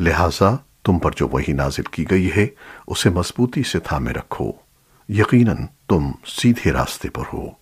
لہذا تم پر جو وہی نازل کی گئی ہے، اسے مضبوطی سے تھامے رکھو۔ یقیناً تم سیدھے راستے پر ہو۔